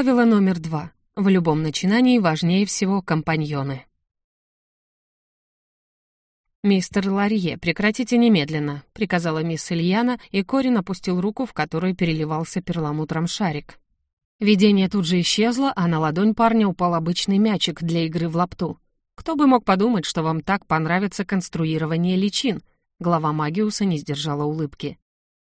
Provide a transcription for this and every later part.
Правило номер два. В любом начинании важнее всего компаньоны. «Мистер Ларье, прекратите немедленно», — приказала мисс Ильяна, и Корин опустил руку, в которую переливался перламутром шарик. Видение тут же исчезло, а на ладонь парня упал обычный мячик для игры в лапту. «Кто бы мог подумать, что вам так понравится конструирование личин?» Глава Магиуса не сдержала улыбки.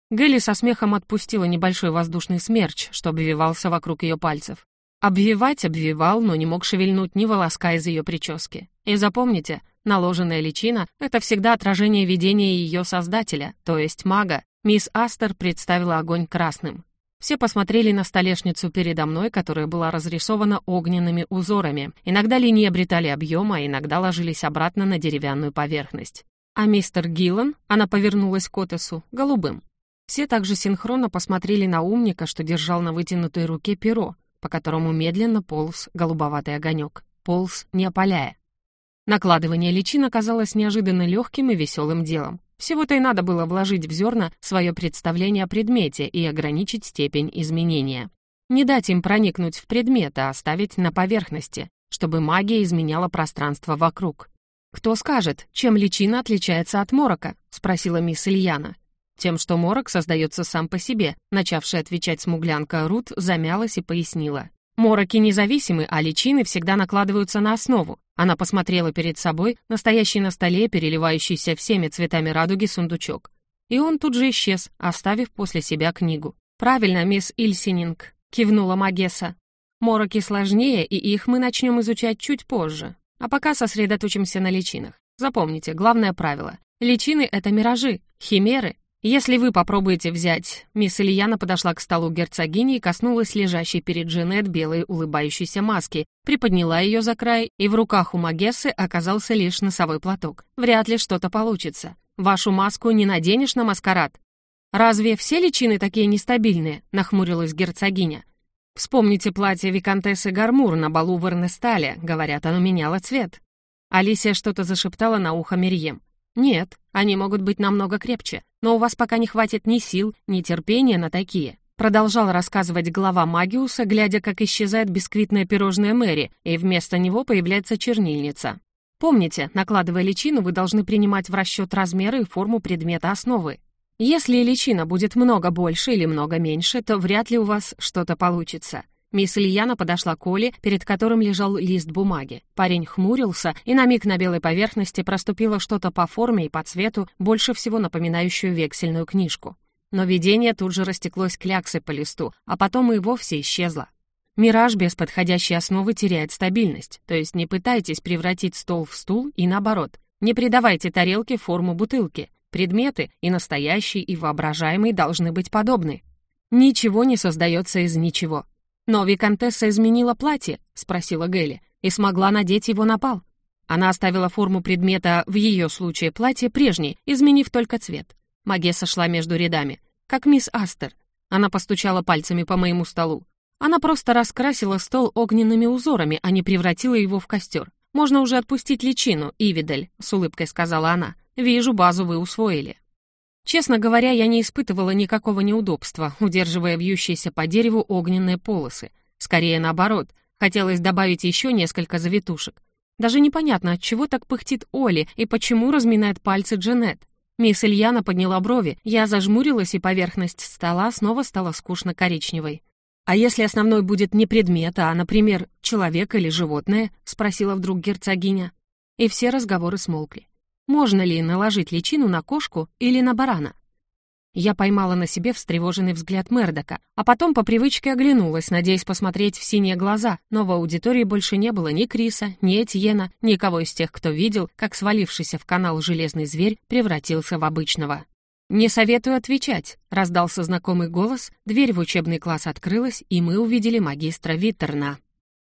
Гелли со смехом отпустила небольшой воздушный смерч, что обвивался вокруг ее пальцев. Обвивать обвивал, но не мог шевельнуть ни волоска из ее прически. И запомните, наложенная личина — это всегда отражение видения ее создателя, то есть мага. Мисс Астер представила огонь красным. Все посмотрели на столешницу передо мной, которая была разрисована огненными узорами. Иногда линии обретали объем, а иногда ложились обратно на деревянную поверхность. А мистер Гиллан, она повернулась к Отесу, голубым. Все также синхронно посмотрели на умника, что держал на вытянутой руке перо, по которому медленно полз голубоватый огонек, полз не опаляя. Накладывание личин оказалось неожиданно легким и веселым делом. Всего-то и надо было вложить в зерна свое представление о предмете и ограничить степень изменения. Не дать им проникнуть в предмет, а оставить на поверхности, чтобы магия изменяла пространство вокруг. «Кто скажет, чем личина отличается от морока?» — спросила мисс Ильяна. Тем, что морок создается сам по себе, начавшая отвечать смуглянка Рут замялась и пояснила. Мороки независимы, а личины всегда накладываются на основу. Она посмотрела перед собой, настоящий на столе, переливающийся всеми цветами радуги сундучок. И он тут же исчез, оставив после себя книгу. «Правильно, мисс Ильсининг», — кивнула Магесса. «Мороки сложнее, и их мы начнем изучать чуть позже. А пока сосредоточимся на личинах. Запомните, главное правило. Личины — это миражи, химеры, «Если вы попробуете взять...» Мисс Ильяна подошла к столу герцогини и коснулась лежащей перед Джанет белой улыбающейся маски, приподняла ее за край, и в руках у Магессы оказался лишь носовой платок. «Вряд ли что-то получится. Вашу маску не наденешь на маскарад». «Разве все личины такие нестабильные?» — нахмурилась герцогиня. «Вспомните платье виконтессы Гармур на балу в Эрнестале. Говорят, оно меняло цвет». Алисия что-то зашептала на ухо Мерьем. «Нет, они могут быть намного крепче, но у вас пока не хватит ни сил, ни терпения на такие». Продолжал рассказывать глава Магиуса, глядя, как исчезает бисквитное пирожное Мэри, и вместо него появляется чернильница. Помните, накладывая личину, вы должны принимать в расчет размеры и форму предмета основы. Если личина будет много больше или много меньше, то вряд ли у вас что-то получится. Мисс Ильяна подошла к Оле, перед которым лежал лист бумаги. Парень хмурился, и на миг на белой поверхности проступило что-то по форме и по цвету, больше всего напоминающую вексельную книжку. Но видение тут же растеклось кляксой по листу, а потом и вовсе исчезло. Мираж без подходящей основы теряет стабильность, то есть не пытайтесь превратить стол в стул и наоборот. Не придавайте тарелке форму бутылки. Предметы, и настоящие, и воображаемые, должны быть подобны. Ничего не создается из ничего. «Но Викантесса изменила платье?» — спросила Гелли, «и смогла надеть его на пал». Она оставила форму предмета, в ее случае платье, прежней, изменив только цвет. Магесса шла между рядами, как мисс Астер. Она постучала пальцами по моему столу. Она просто раскрасила стол огненными узорами, а не превратила его в костер. «Можно уже отпустить личину, Ивидель», — с улыбкой сказала она. «Вижу, базу вы усвоили». Честно говоря, я не испытывала никакого неудобства, удерживая вьющиеся по дереву огненные полосы. Скорее наоборот, хотелось добавить еще несколько завитушек. Даже непонятно, от чего так пыхтит Оли и почему разминает пальцы Джанет. Мисс Ильяна подняла брови, я зажмурилась, и поверхность стола снова стала скучно коричневой. «А если основной будет не предмет, а, например, человек или животное?» — спросила вдруг герцогиня. И все разговоры смолкли. Можно ли наложить личину на кошку или на барана? Я поймала на себе встревоженный взгляд Мердока, а потом по привычке оглянулась, надеясь посмотреть в синие глаза, но в аудитории больше не было ни Криса, ни Этьена, никого из тех, кто видел, как свалившийся в канал железный зверь превратился в обычного. «Не советую отвечать», — раздался знакомый голос, дверь в учебный класс открылась, и мы увидели магистра Виттерна.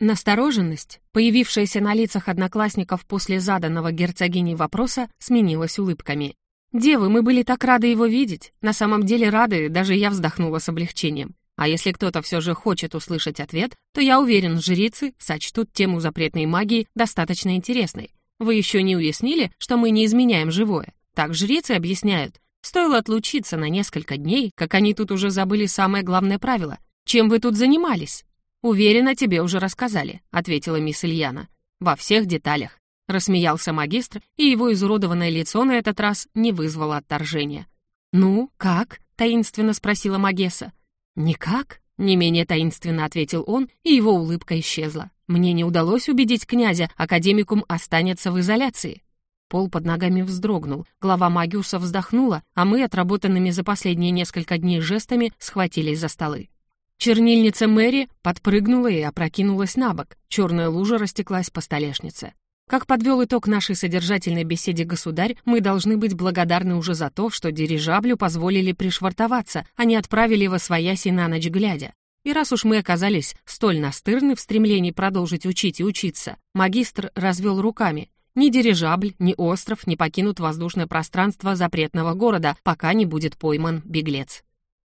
Настороженность, появившаяся на лицах одноклассников после заданного герцогиней вопроса, сменилась улыбками. «Девы, мы были так рады его видеть. На самом деле рады, даже я вздохнула с облегчением. А если кто-то все же хочет услышать ответ, то я уверен, жрицы сочтут тему запретной магии достаточно интересной. Вы еще не уяснили, что мы не изменяем живое? Так жрицы объясняют. Стоило отлучиться на несколько дней, как они тут уже забыли самое главное правило. Чем вы тут занимались? «Уверена, тебе уже рассказали», — ответила мисс Ильяна. «Во всех деталях». Рассмеялся магистр, и его изуродованное лицо на этот раз не вызвало отторжения. «Ну, как?» — таинственно спросила Магесса. «Никак?» — не менее таинственно ответил он, и его улыбка исчезла. «Мне не удалось убедить князя, академикум останется в изоляции». Пол под ногами вздрогнул, глава Магиуса вздохнула, а мы, отработанными за последние несколько дней жестами, схватились за столы. Чернильница Мэри подпрыгнула и опрокинулась на бок. Черная лужа растеклась по столешнице. Как подвел итог нашей содержательной беседе государь, мы должны быть благодарны уже за то, что дирижаблю позволили пришвартоваться, а не отправили его свояси на ночь глядя. И раз уж мы оказались столь настырны в стремлении продолжить учить и учиться, магистр развел руками. Ни дирижабль, ни остров не покинут воздушное пространство запретного города, пока не будет пойман беглец.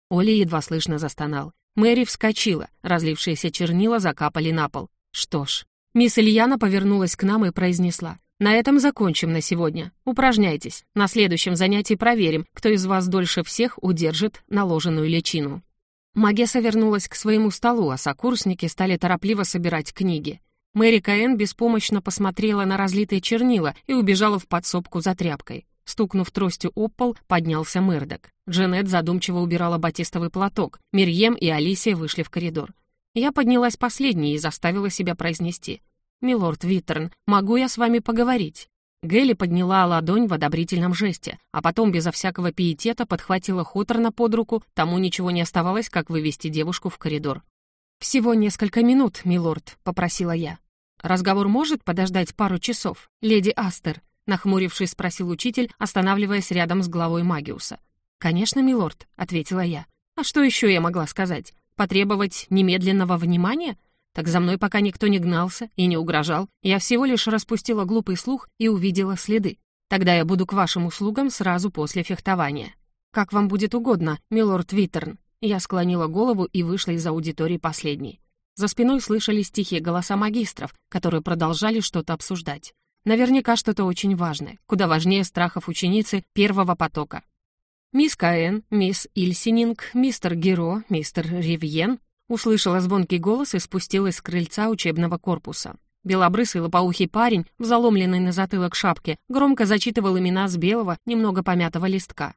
Оля едва слышно застонал. Мэри вскочила, разлившиеся чернила закапали на пол. Что ж, мисс Ильяна повернулась к нам и произнесла. «На этом закончим на сегодня. Упражняйтесь. На следующем занятии проверим, кто из вас дольше всех удержит наложенную личину». Магесса вернулась к своему столу, а сокурсники стали торопливо собирать книги. Мэри Каэн беспомощно посмотрела на разлитые чернила и убежала в подсобку за тряпкой. Стукнув тростью об пол, поднялся Мэрдок. Джанет задумчиво убирала батистовый платок. Мирьем и Алисия вышли в коридор. Я поднялась последней и заставила себя произнести. «Милорд Виттерн, могу я с вами поговорить?» Гелли подняла ладонь в одобрительном жесте, а потом безо всякого пиетета подхватила Хоторна под руку, тому ничего не оставалось, как вывести девушку в коридор. «Всего несколько минут, милорд», — попросила я. «Разговор может подождать пару часов, леди Астер?» Нахмурившись, спросил учитель, останавливаясь рядом с главой Магиуса. «Конечно, милорд», — ответила я. «А что еще я могла сказать? Потребовать немедленного внимания? Так за мной пока никто не гнался и не угрожал. Я всего лишь распустила глупый слух и увидела следы. Тогда я буду к вашим услугам сразу после фехтования. Как вам будет угодно, милорд Виттерн». Я склонила голову и вышла из аудитории последней. За спиной слышались тихие голоса магистров, которые продолжали что-то обсуждать. Наверняка что-то очень важное, куда важнее страхов ученицы первого потока. Мисс Каэн, мисс Ильсининг, мистер Геро, мистер Ривьен услышала звонкий голос и спустилась с крыльца учебного корпуса. Белобрысый лопоухий парень, в заломленной на затылок шапке, громко зачитывал имена с белого, немного помятого листка.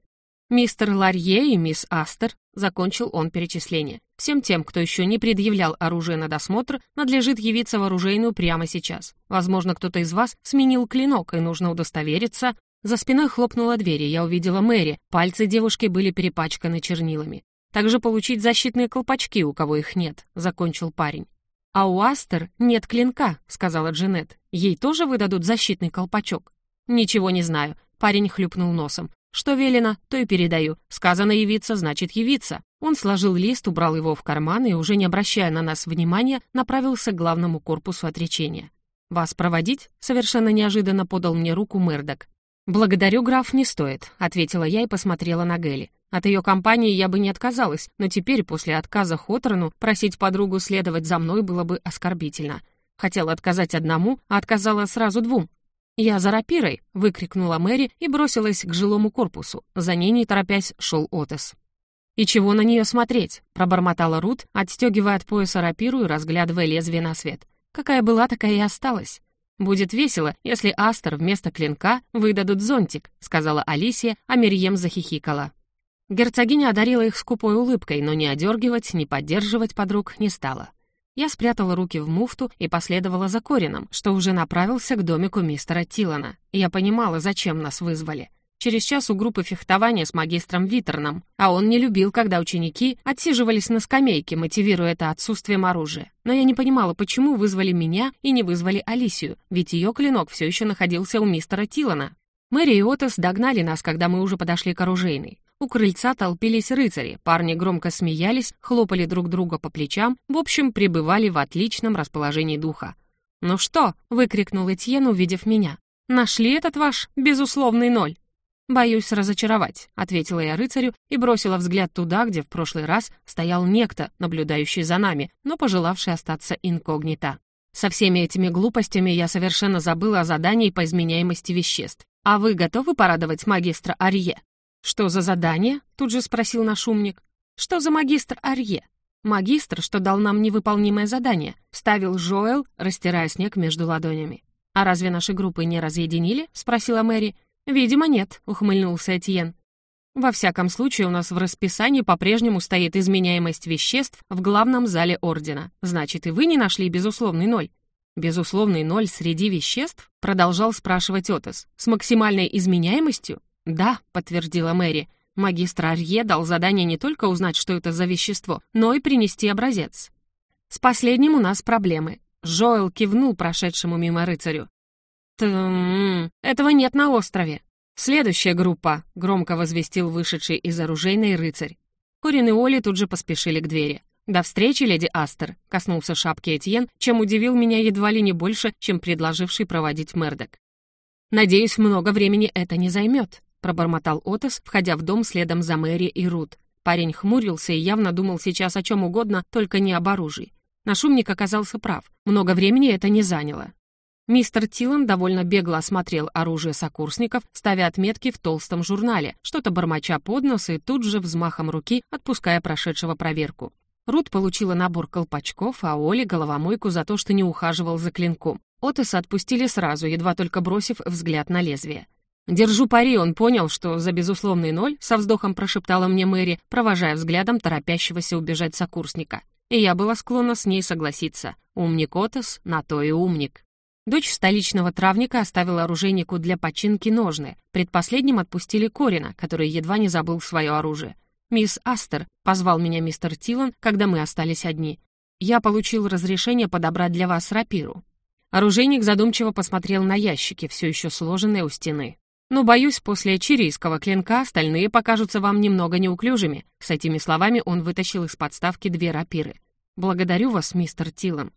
«Мистер Ларье и мисс Астер», — закончил он перечисление. «Всем тем, кто еще не предъявлял оружие на досмотр, надлежит явиться в оружейную прямо сейчас. Возможно, кто-то из вас сменил клинок, и нужно удостовериться». За спиной хлопнула дверь, и я увидела Мэри. Пальцы девушки были перепачканы чернилами. «Также получить защитные колпачки, у кого их нет», — закончил парень. «А у Астер нет клинка», — сказала Джанет. «Ей тоже выдадут защитный колпачок?» «Ничего не знаю», — парень хлюпнул носом. Что велено, то и передаю. Сказано явиться, значит явиться. Он сложил лист, убрал его в карман и, уже не обращая на нас внимания, направился к главному корпусу отречения. «Вас проводить?» — совершенно неожиданно подал мне руку Мэрдок. «Благодарю, граф, не стоит», — ответила я и посмотрела на Гелли. От ее компании я бы не отказалась, но теперь, после отказа Хоторну, просить подругу следовать за мной было бы оскорбительно. Хотела отказать одному, а отказала сразу двум. «Я за рапирой!» — выкрикнула Мэри и бросилась к жилому корпусу. За ней, не торопясь, шел Отес. «И чего на нее смотреть?» — пробормотала Рут, отстегивая от пояса рапиру и разглядывая лезвие на свет. «Какая была, такая и осталась». «Будет весело, если Астер вместо клинка выдадут зонтик», — сказала Алисия, а Мирьем захихикала. Герцогиня одарила их скупой улыбкой, но ни одергивать, ни поддерживать подруг не стала. Я спрятала руки в муфту и последовала за Корином, что уже направился к домику мистера Тилана. Я понимала, зачем нас вызвали. Через час у группы фехтования с магистром Виттерном, а он не любил, когда ученики отсиживались на скамейке, мотивируя это отсутствием оружия. Но я не понимала, почему вызвали меня и не вызвали Алисию, ведь ее клинок все еще находился у мистера Тилана. Мэри и Отес догнали нас, когда мы уже подошли к оружейной. У крыльца толпились рыцари, парни громко смеялись, хлопали друг друга по плечам, в общем, пребывали в отличном расположении духа. «Ну что?» — выкрикнул Этьен, увидев меня. «Нашли этот ваш безусловный ноль?» «Боюсь разочаровать», — ответила я рыцарю и бросила взгляд туда, где в прошлый раз стоял некто, наблюдающий за нами, но пожелавший остаться инкогнито. Со всеми этими глупостями я совершенно забыла о задании по изменяемости веществ. А вы готовы порадовать магистра Арье? «Что за задание?» — тут же спросил наш умник. «Что за магистр Арье?» «Магистр, что дал нам невыполнимое задание», — вставил Жоэл, растирая снег между ладонями. «А разве наши группы не разъединили?» — спросила Мэри. «Видимо, нет», — ухмыльнулся Этьен. «Во всяком случае, у нас в расписании по-прежнему стоит изменяемость веществ в главном зале Ордена. Значит, и вы не нашли безусловный ноль». «Безусловный ноль среди веществ?» — продолжал спрашивать Отос. «С максимальной изменяемостью?» «Да», — подтвердила Мэри. Магистр Арье дал задание не только узнать, что это за вещество, но и принести образец. «С последним у нас проблемы». Жоэл кивнул прошедшему мимо рыцарю. «Тм, этого нет на острове». «Следующая группа», — громко возвестил вышедший из оружейной рыцарь. Корин и Оли тут же поспешили к двери. «До встречи, леди Астер», — коснулся шапки Этьен, чем удивил меня едва ли не больше, чем предложивший проводить Мердок. «Надеюсь, много времени это не займет», — пробормотал Отос, входя в дом следом за Мэри и Рут. Парень хмурился и явно думал сейчас о чем угодно, только не об оружии. Нашумник оказался прав. Много времени это не заняло. Мистер Тилан довольно бегло осмотрел оружие сокурсников, ставя отметки в толстом журнале, что-то бормоча под нос и тут же взмахом руки отпуская прошедшего проверку. Рут получила набор колпачков, а Оли — головомойку за то, что не ухаживал за клинком. Отеса отпустили сразу, едва только бросив взгляд на лезвие. «Держу пари, он понял, что за безусловный ноль», со вздохом прошептала мне Мэри, провожая взглядом торопящегося убежать сокурсника. И я была склонна с ней согласиться. Умник Отес, на то и умник. Дочь столичного травника оставила оружейнику для починки ножны. Предпоследним отпустили Корина, который едва не забыл свое оружие. «Мисс Астер», — позвал меня мистер Тилан, когда мы остались одни. «Я получил разрешение подобрать для вас рапиру». Оружейник задумчиво посмотрел на ящики, все еще сложенные у стены. Но, боюсь, после чирийского клинка остальные покажутся вам немного неуклюжими». С этими словами он вытащил из подставки две рапиры. «Благодарю вас, мистер Тилан».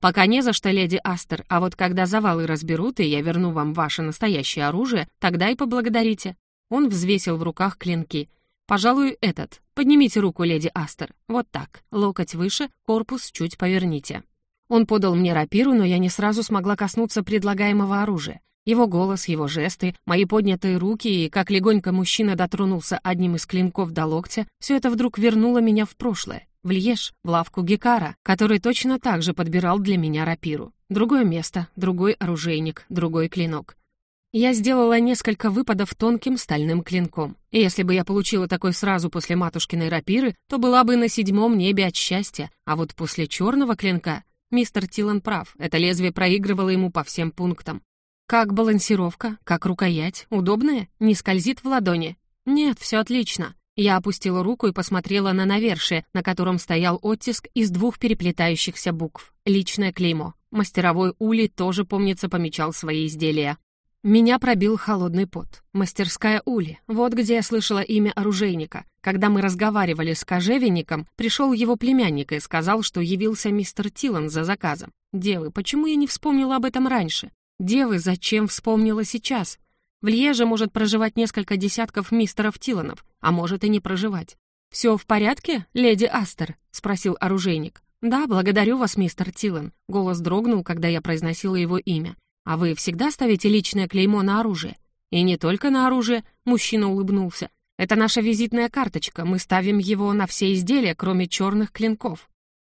«Пока не за что, леди Астер, а вот когда завалы разберут, и я верну вам ваше настоящее оружие, тогда и поблагодарите». Он взвесил в руках клинки. «Пожалуй, этот. Поднимите руку, леди Астер. Вот так. Локоть выше, корпус чуть поверните». Он подал мне рапиру, но я не сразу смогла коснуться предлагаемого оружия. Его голос, его жесты, мои поднятые руки и как легонько мужчина дотронулся одним из клинков до локтя, все это вдруг вернуло меня в прошлое, в Льеж, в лавку Гекара, который точно так же подбирал для меня рапиру. Другое место, другой оружейник, другой клинок. Я сделала несколько выпадов тонким стальным клинком. И если бы я получила такой сразу после матушкиной рапиры, то была бы на седьмом небе от счастья, а вот после черного клинка... Мистер Тилан прав, это лезвие проигрывало ему по всем пунктам. Как балансировка? Как рукоять? Удобная? Не скользит в ладони? Нет, все отлично. Я опустила руку и посмотрела на навершие, на котором стоял оттиск из двух переплетающихся букв. Личное клеймо. Мастеровой Ули тоже, помнится, помечал свои изделия. Меня пробил холодный пот. Мастерская Ули. Вот где я слышала имя оружейника. Когда мы разговаривали с кожевенником, пришел его племянник и сказал, что явился мистер Тилан за заказом. Девы, почему я не вспомнила об этом раньше? Девы зачем вспомнила сейчас? В Льеже может проживать несколько десятков мистеров Тиланов, а может и не проживать. «Все в порядке, леди Астер?» — спросил оружейник. «Да, благодарю вас, мистер Тилан». Голос дрогнул, когда я произносила его имя. «А вы всегда ставите личное клеймо на оружие?» «И не только на оружие», — мужчина улыбнулся. «Это наша визитная карточка, мы ставим его на все изделия, кроме черных клинков».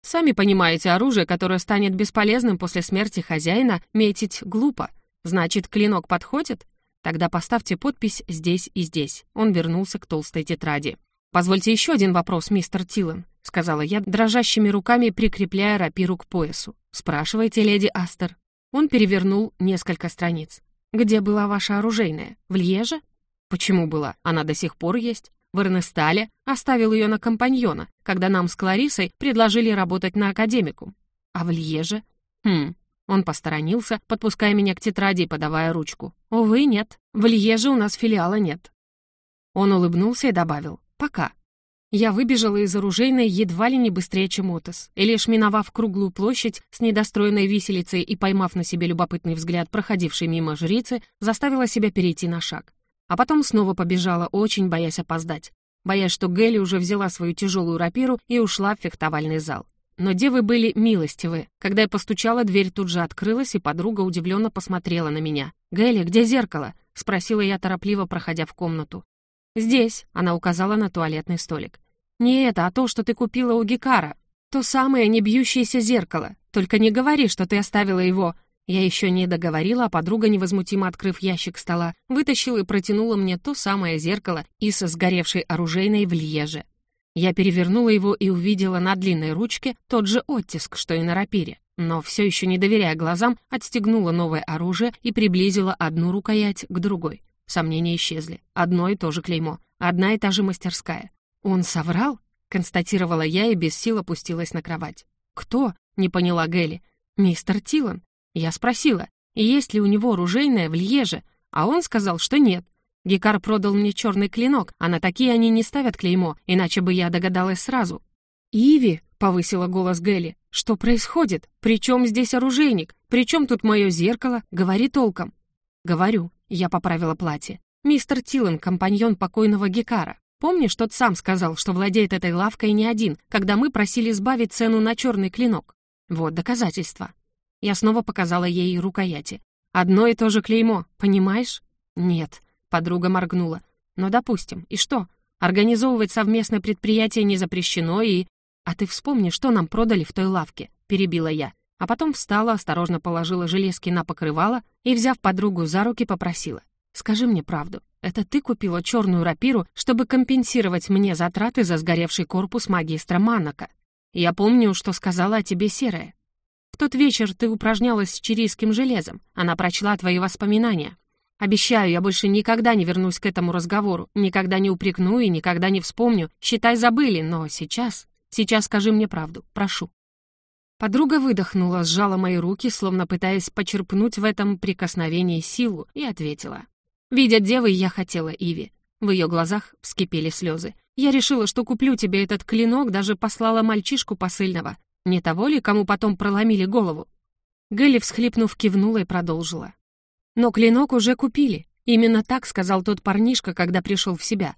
Сами понимаете, оружие, которое станет бесполезным после смерти хозяина, метить глупо. Значит, клинок подходит? Тогда поставьте подпись здесь и здесь. Он вернулся к толстой тетради. «Позвольте еще один вопрос, мистер Тилан», — сказала я, дрожащими руками прикрепляя рапиру к поясу. «Спрашивайте, леди Астер». Он перевернул несколько страниц. «Где была ваша оружейная? В Льеже?» «Почему была? Она до сих пор есть в Эрнестале, оставил ее на компаньона, когда нам с Кларисой предложили работать на академику. А в Льеже? Хм, он посторонился, подпуская меня к тетради и подавая ручку. Увы, нет, в Льеже у нас филиала нет. Он улыбнулся и добавил «пока». Я выбежала из оружейной едва ли не быстрее, чем Отос, и лишь миновав круглую площадь с недостроенной виселицей и поймав на себе любопытный взгляд проходившей мимо жрицы, заставила себя перейти на шаг. А потом снова побежала, очень боясь опоздать. Боясь, что Гелли уже взяла свою тяжелую рапиру и ушла в фехтовальный зал. Но девы были милостивы. Когда я постучала, дверь тут же открылась, и подруга удивленно посмотрела на меня. «Гелли, где зеркало?» — спросила я торопливо, проходя в комнату. «Здесь», — она указала на туалетный столик. Не это, а то, что ты купила у Гекара. То самое небьющееся зеркало. Только не говори, что ты оставила его. Я еще не договорила, а подруга, невозмутимо открыв ящик стола, вытащила и протянула мне то самое зеркало из сгоревшей оружейной в Льеже. Я перевернула его и увидела на длинной ручке тот же оттиск, что и на рапире. Но все еще не доверяя глазам, отстегнула новое оружие и приблизила одну рукоять к другой. Сомнения исчезли. Одно и то же клеймо. Одна и та же мастерская. «Он соврал?» — констатировала я и без сил опустилась на кровать. «Кто?» — не поняла Гелли. «Мистер Тилан». Я спросила, есть ли у него оружейное в Льеже, а он сказал, что нет. Гекар продал мне черный клинок, а на такие они не ставят клеймо, иначе бы я догадалась сразу. «Иви!» — повысила голос Гелли. «Что происходит? Причем здесь оружейник? Причем тут мое зеркало? Говори толком». «Говорю», — я поправила платье. «Мистер Тилан, компаньон покойного Гекара. Помнишь, тот сам сказал, что владеет этой лавкой не один, когда мы просили сбавить цену на черный клинок? Вот доказательства». Я снова показала ей рукояти. «Одно и то же клеймо, понимаешь?» «Нет», Подруга моргнула. «Ну, допустим. И что? Организовывать совместное предприятие не запрещено и...» «А ты вспомни, что нам продали в той лавке», — перебила я. А потом встала, осторожно положила железки на покрывало и, взяв подругу за руки, попросила. «Скажи мне правду. Это ты купила черную рапиру, чтобы компенсировать мне затраты за сгоревший корпус магистра Манака? Я помню, что сказала о тебе серая. Тот вечер ты упражнялась с чирийским железом. Она прочла твои воспоминания. Обещаю, я больше никогда не вернусь к этому разговору, никогда не упрекну и никогда не вспомню. Считай, забыли, но сейчас... Сейчас скажи мне правду, прошу». Подруга выдохнула, сжала мои руки, словно пытаясь почерпнуть в этом прикосновении силу, и ответила. «Видя девы, я хотела Иви». В ее глазах вскипели слезы. «Я решила, что куплю тебе этот клинок, даже послала мальчишку посыльного. Не того ли, кому потом проломили голову?» Гэлли, всхлипнув, кивнула и продолжила. Но клинок уже купили. Именно так сказал тот парнишка, когда пришел в себя.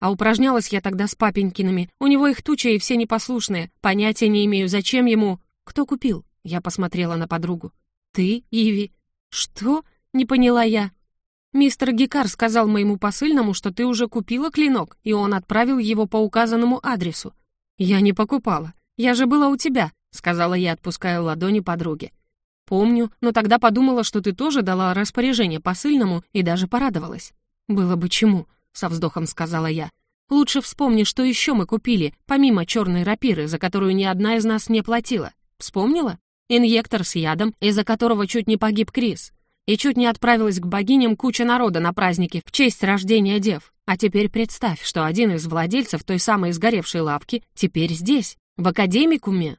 А упражнялась я тогда с папенькиными. У него их туча и все непослушные. Понятия не имею, зачем ему... Кто купил? Я посмотрела на подругу. Ты, Иви. Что? Не поняла я. Мистер Гикар сказал моему посыльному, что ты уже купила клинок, и он отправил его по указанному адресу. Я не покупала. Я же была у тебя, сказала я, отпуская ладони подруги. «Помню, но тогда подумала, что ты тоже дала распоряжение посыльному и даже порадовалась». «Было бы чему», — со вздохом сказала я. «Лучше вспомни, что еще мы купили, помимо черной рапиры, за которую ни одна из нас не платила. Вспомнила? Инъектор с ядом, из-за которого чуть не погиб Крис. И чуть не отправилась к богиням куча народа на праздники в честь рождения дев. А теперь представь, что один из владельцев той самой сгоревшей лавки теперь здесь, в академикуме.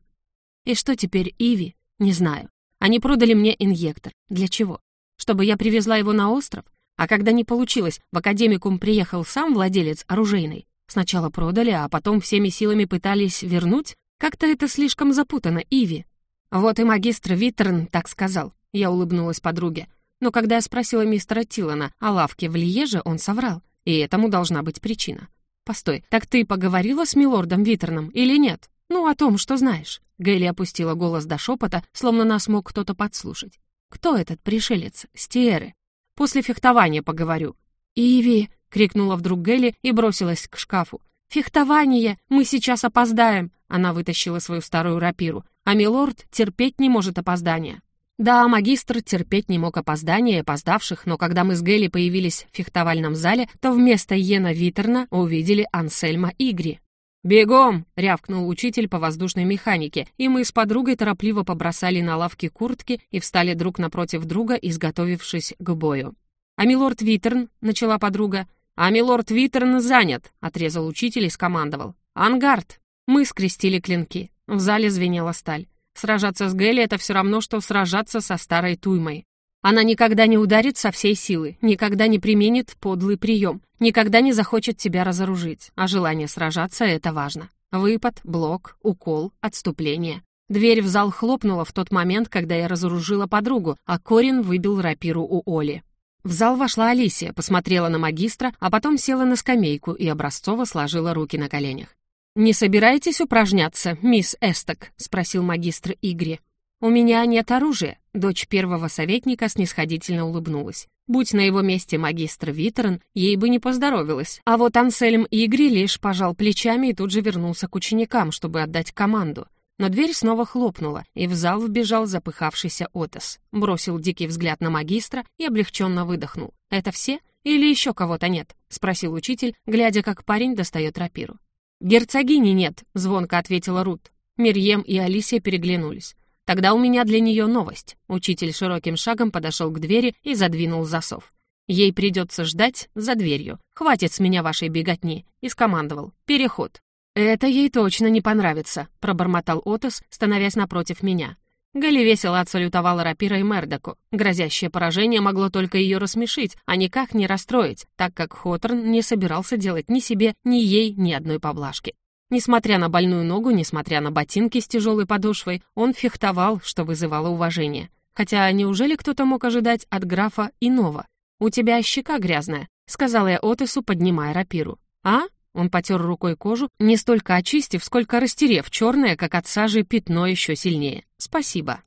И что теперь Иви? Не знаю. Они продали мне инъектор. Для чего? Чтобы я привезла его на остров? А когда не получилось, в академикум приехал сам владелец оружейной. Сначала продали, а потом всеми силами пытались вернуть? Как-то это слишком запутано, Иви. Вот и магистр Виттерн так сказал. Я улыбнулась подруге. Но когда я спросила мистера Тилана о лавке в Льеже, он соврал. И этому должна быть причина. Постой, так ты поговорила с милордом Виттерном или нет? Ну, о том, что знаешь. Гейли опустила голос до шепота, словно нас мог кто-то подслушать. «Кто этот пришелец? Стиеры?» «После фехтования поговорю». «Иви!» — крикнула вдруг Гейли и бросилась к шкафу. «Фехтование! Мы сейчас опоздаем!» Она вытащила свою старую рапиру. А милорд терпеть не может опоздания. Да, магистр терпеть не мог опоздания и опоздавших, но когда мы с Гелли появились в фехтовальном зале, то вместо Йена Витерна увидели Ансельма Игри. «Бегом!» — рявкнул учитель по воздушной механике, и мы с подругой торопливо побросали на лавке куртки и встали друг напротив друга, изготовившись к бою. «А милорд Витерн?» — начала подруга. «А милорд Витерн занят!» — отрезал учитель и скомандовал. «Ангард!» Мы скрестили клинки. В зале звенела сталь. Сражаться с Гелли — это все равно, что сражаться со старой туймой. Она никогда не ударит со всей силы, никогда не применит подлый прием, никогда не захочет тебя разоружить, а желание сражаться — это важно. Выпад, блок, укол, отступление. Дверь в зал хлопнула в тот момент, когда я разоружила подругу, а Корин выбил рапиру у Оли. В зал вошла Алисия, посмотрела на магистра, а потом села на скамейку и образцово сложила руки на коленях. «Не собираетесь упражняться, мисс Эсток?» — спросил магистр Игри. «У меня нет оружия», — дочь первого советника снисходительно улыбнулась. Будь на его месте магистр Витерн, ей бы не поздоровилось. А вот Ансельм Игри лишь пожал плечами и тут же вернулся к ученикам, чтобы отдать команду. Но дверь снова хлопнула, и в зал вбежал запыхавшийся Отос. Бросил дикий взгляд на магистра и облегченно выдохнул. «Это все? Или еще кого-то нет?» — спросил учитель, глядя, как парень достает рапиру. «Герцогини нет», — звонко ответила Рут. Мирьем и Алисия переглянулись. «Тогда у меня для нее новость». Учитель широким шагом подошел к двери и задвинул засов. «Ей придется ждать за дверью. Хватит с меня вашей беготни», — и скомандовал. «Переход». «Это ей точно не понравится», — пробормотал Отос, становясь напротив меня. Галли весело отсалютовала рапирой Мердоку. Грозящее поражение могло только ее рассмешить, а никак не расстроить, так как Хоторн не собирался делать ни себе, ни ей ни одной поблажки. Несмотря на больную ногу, несмотря на ботинки с тяжелой подошвой, он фехтовал, что вызывало уважение. Хотя неужели кто-то мог ожидать от графа иного? «У тебя щека грязная», — сказала я Отесу, поднимая рапиру. «А?» Он потер рукой кожу, не столько очистив, сколько растерев черное, как от сажи, пятно еще сильнее. «Спасибо».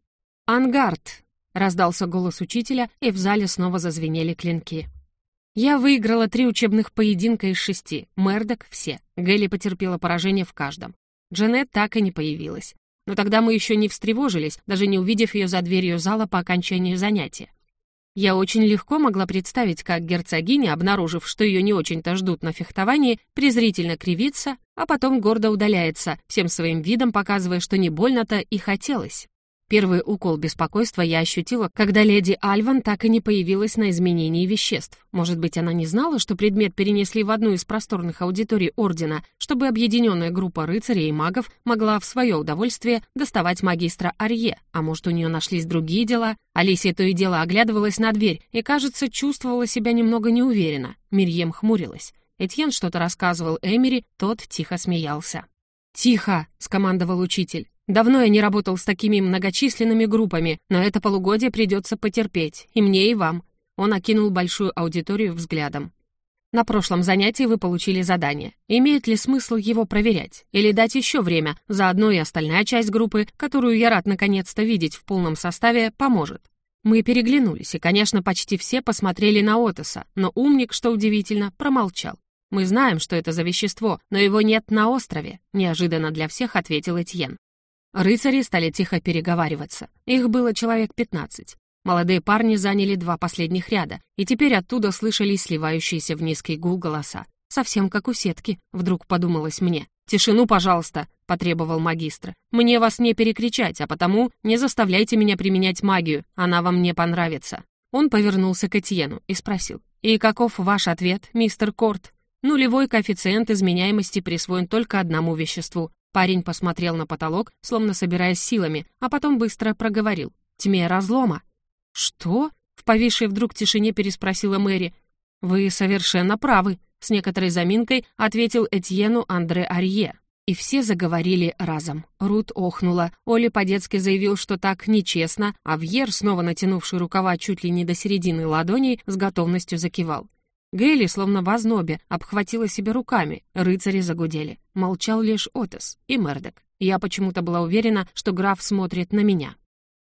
«Ангард!» — раздался голос учителя, и в зале снова зазвенели клинки. Я выиграла три учебных поединка из шести, Мердок — все. Гелли потерпела поражение в каждом. Джанет так и не появилась. Но тогда мы еще не встревожились, даже не увидев ее за дверью зала по окончании занятия. Я очень легко могла представить, как герцогиня, обнаружив, что ее не очень-то ждут на фехтовании, презрительно кривится, а потом гордо удаляется, всем своим видом показывая, что не больно-то и хотелось. Первый укол беспокойства я ощутила, когда леди Альван так и не появилась на изменении веществ. Может быть, она не знала, что предмет перенесли в одну из просторных аудиторий Ордена, чтобы объединенная группа рыцарей и магов могла в свое удовольствие доставать магистра Арье, а может, у нее нашлись другие дела? Алисия то и дело оглядывалась на дверь и, кажется, чувствовала себя немного неуверенно. Мирьем хмурилась. Этьен что-то рассказывал Эмери, тот тихо смеялся. «Тихо!» — скомандовал учитель. Давно я не работал с такими многочисленными группами, но это полугодие придется потерпеть, и мне, и вам». Он окинул большую аудиторию взглядом. На прошлом занятии вы получили задание. Имеет ли смысл его проверять? Или дать еще время, заодно и остальная часть группы, которую я рад наконец-то видеть в полном составе, поможет? Мы переглянулись, и, конечно, почти все посмотрели на Отоса, но умник, что удивительно, промолчал. «Мы знаем, что это за вещество, но его нет на острове», неожиданно для всех ответил Этьен. Рыцари стали тихо переговариваться. Их было человек пятнадцать. Молодые парни заняли два последних ряда, и теперь оттуда слышались сливающиеся в низкий гул голоса. «Совсем как у сетки», — вдруг подумалось мне. «Тишину, пожалуйста», — потребовал магистр. «Мне вас не перекричать, а потому не заставляйте меня применять магию, она вам не понравится». Он повернулся к Этьену и спросил. «И каков ваш ответ, мистер Корт?» Нулевой коэффициент изменяемости присвоен только одному веществу Парень посмотрел на потолок, словно собираясь силами, а потом быстро проговорил. «Тьме разлома». «Что?» — в повисшей вдруг тишине переспросила Мэри. «Вы совершенно правы», — с некоторой заминкой ответил Этьену Андре Арье. И все заговорили разом. Рут охнула, Оли по-детски заявил, что так нечестно, а Вьер, снова натянувший рукава чуть ли не до середины ладоней, с готовностью закивал. Гейли, словно в ознобе, обхватила себя руками, рыцари загудели. Молчал лишь Отес и Мердок. Я почему-то была уверена, что граф смотрит на меня.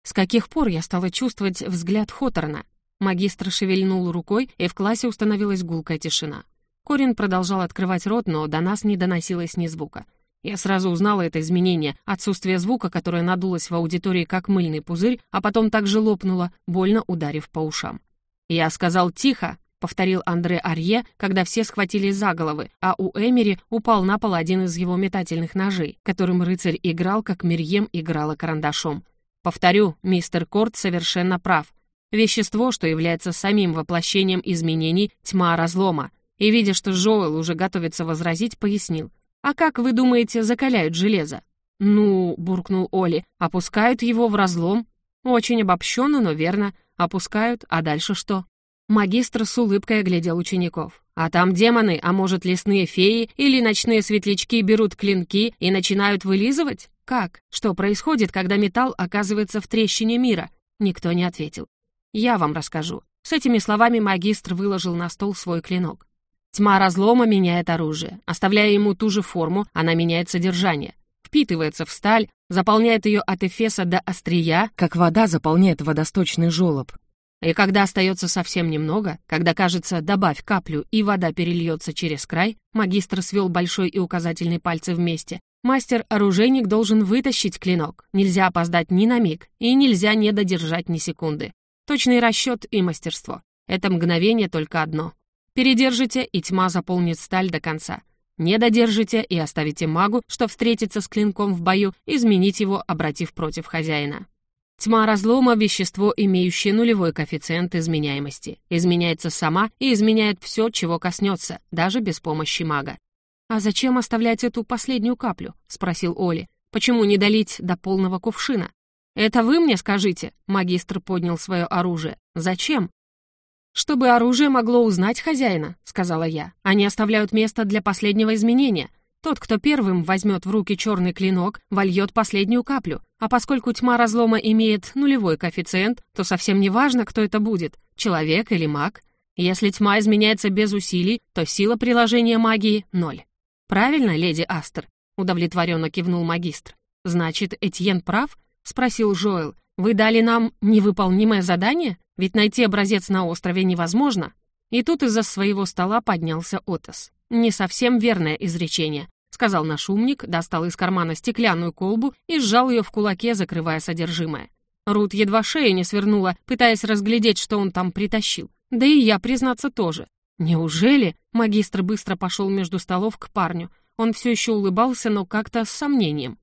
С каких пор я стала чувствовать взгляд Хоторна? Магистр шевельнул рукой, и в классе установилась гулкая тишина. Корин продолжал открывать рот, но до нас не доносилось ни звука. Я сразу узнала это изменение, отсутствие звука, которое надулось в аудитории как мыльный пузырь, а потом также лопнуло, больно ударив по ушам. Я сказал «тихо», — повторил Андре Арье, когда все схватились за головы, а у Эмери упал на пол один из его метательных ножей, которым рыцарь играл, как Мирьем играла карандашом. «Повторю, мистер Корт совершенно прав. Вещество, что является самим воплощением изменений, тьма разлома». И, видя, что Жоэл уже готовится возразить, пояснил. «А как, вы думаете, закаляют железо?» «Ну», — буркнул Оли, — «опускают его в разлом». «Очень обобщенно, но верно. Опускают, а дальше что?» Магистр с улыбкой оглядел учеников. А там демоны, а может лесные феи или ночные светлячки берут клинки и начинают вылизывать? Как? Что происходит, когда металл оказывается в трещине мира? Никто не ответил. Я вам расскажу. С этими словами магистр выложил на стол свой клинок. Тьма разлома меняет оружие. Оставляя ему ту же форму, она меняет содержание. Впитывается в сталь, заполняет ее от эфеса до острия, как вода заполняет водосточный желоб. И когда остается совсем немного, когда, кажется, добавь каплю и вода перельется через край, магистр свел большой и указательный пальцы вместе, мастер-оружейник должен вытащить клинок. Нельзя опоздать ни на миг, и нельзя не додержать ни секунды. Точный расчет и мастерство. Это мгновение только одно. Передержите, и тьма заполнит сталь до конца. Не додержите и оставите магу, что встретится с клинком в бою, изменить его, обратив против хозяина. Тьма разлома — вещество, имеющее нулевой коэффициент изменяемости. Изменяется сама и изменяет все, чего коснется, даже без помощи мага. «А зачем оставлять эту последнюю каплю?» — спросил Оли. «Почему не долить до полного кувшина?» «Это вы мне скажите?» — магистр поднял свое оружие. «Зачем?» «Чтобы оружие могло узнать хозяина», — сказала я. «Они оставляют место для последнего изменения. Тот, кто первым возьмет в руки черный клинок, вольет последнюю каплю. А поскольку тьма разлома имеет нулевой коэффициент, то совсем не важно, кто это будет, человек или маг. Если тьма изменяется без усилий, то сила приложения магии — ноль. «Правильно, леди Астер?» — удовлетворенно кивнул магистр. «Значит, Этьен прав?» — спросил Жоэл. «Вы дали нам невыполнимое задание? Ведь найти образец на острове невозможно». И тут из-за своего стола поднялся Отос. «Не совсем верное изречение», — сказал наш умник, достал из кармана стеклянную колбу и сжал ее в кулаке, закрывая содержимое. Рут едва шею не свернула, пытаясь разглядеть, что он там притащил. Да и я, признаться, тоже. Неужели? Магистр быстро пошел между столов к парню. Он все еще улыбался, но как-то с сомнением.